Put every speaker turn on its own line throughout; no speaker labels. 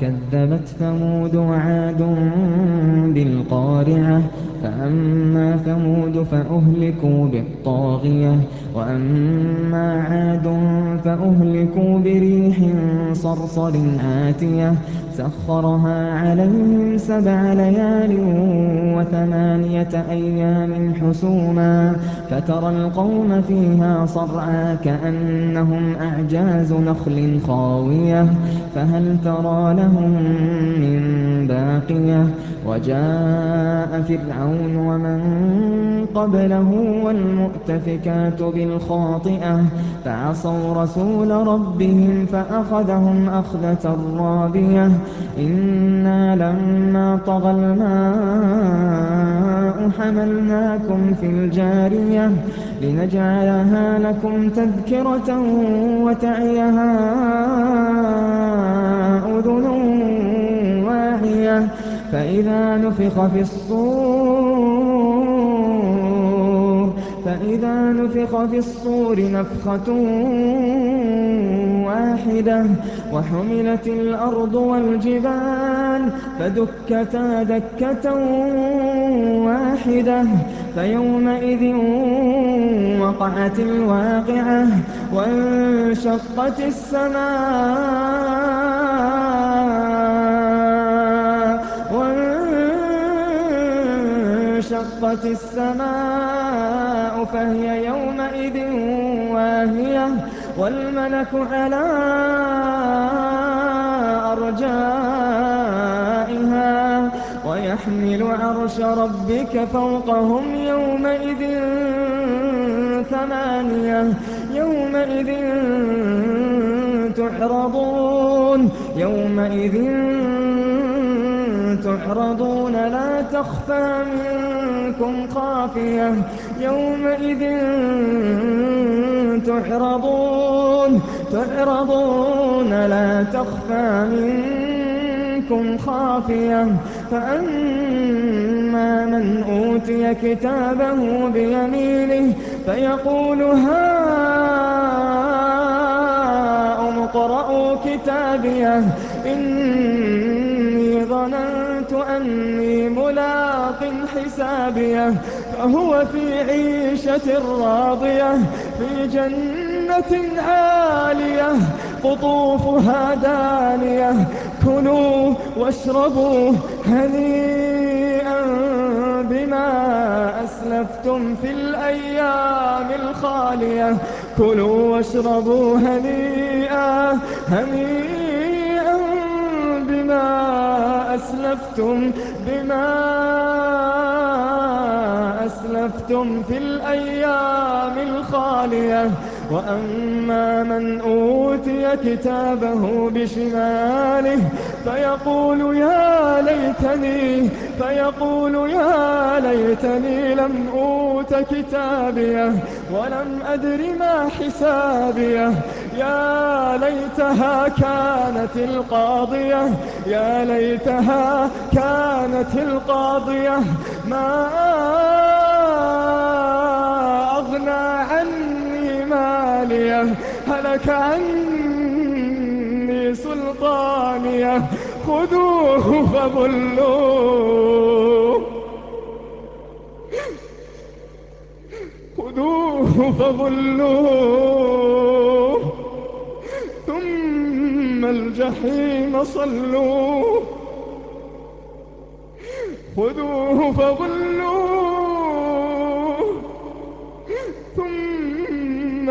كذبت ثمود وعاد بالقارعة. فأما ثمود فأهلكوا بالطاغية. وأما فأهلكوا بريح صرصر عاتية سخرها عليهم سبع ليال وثمانية أيام حسوما فترى القوم فيها صرعا كأنهم أعجاز نخل خاوية فهل ترى لهم من باقية وجاء فرعون ومن قبله والمؤتفكات بالخاطئة فعصوا رسول ربهم فأخذهم أخذة رابية. إنا لما طغى الماء حملناكم في الجارية لنجعلها لكم تذكرة وتعيها أذن واعية. فإذا نفخ في الصور فإذا نفخ في الصور نفخة واحدة وحملت الأرض والجبال فدكتا دكة واحدة فيومئذ وقعت الواقعة وانشقت السماء وانشقت السماء فهي والملك على أرجائها ويحمل عرش ربك فوقهم يومئذ ثمانية يومئذ تعرضون يومئذ تعرضون لا تخفى منكم خافية يومئذ تعرضون تعرضون لا تخفى منكم خافية. فأما من أوتي كتابه بيمينه فيقول هاؤم اقرءوا كتابيه إني ظننت أني ملاق حسابيه فهو في عيشة راضية في جنة عالية قطوفها دانية كلوا واشربوا هنيئا بما أسلفتم في الأيام الخالية. كلوا واشربوا هنيئا هنيئا بما أسلفتم بما أسلفتم في الأيام الخالية. وأما من أوتي كتابه بشماله فيقول يا ليتني فيقول يا ليتني لم أوت كتابيه ولم أدر ما حسابيه. يا ليتها كانت القاضية يا ليتها كانت القاضية. ما أغنى هلك عني سلطانية. خذوه فغلوه خذوه فغلوه ثم الجحيم صلوه. خذوه فغلوه ثم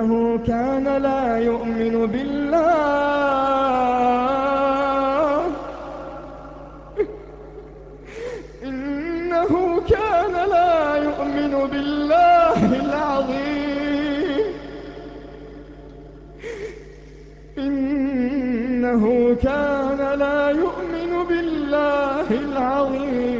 إنه كان لا يؤمن بالله. إنه كان لا يؤمن بالله العظيم. إنه كان لا يؤمن بالله العظيم.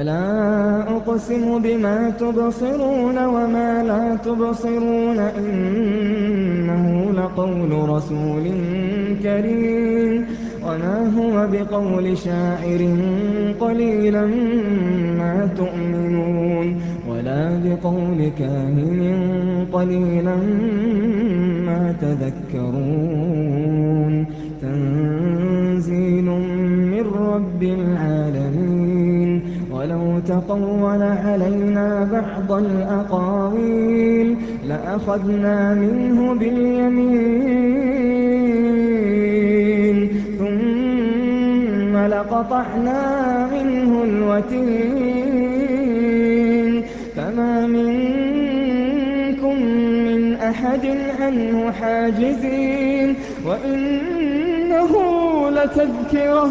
فلا أقسم بما تبصرون وما لا تبصرون إنه لقول رسول كريم وما هو بقول شاعر قليلا ما تؤمنون ولا بقول كاهن قليلا ما تذكرون تنزيل من رب العالمين ولو تقول علينا بعض الأقاويل لأخذنا منه باليمين ثم لقطعنا منه الوتين. فما منكم من أحد عنه حاجزين وإنه لتذكرة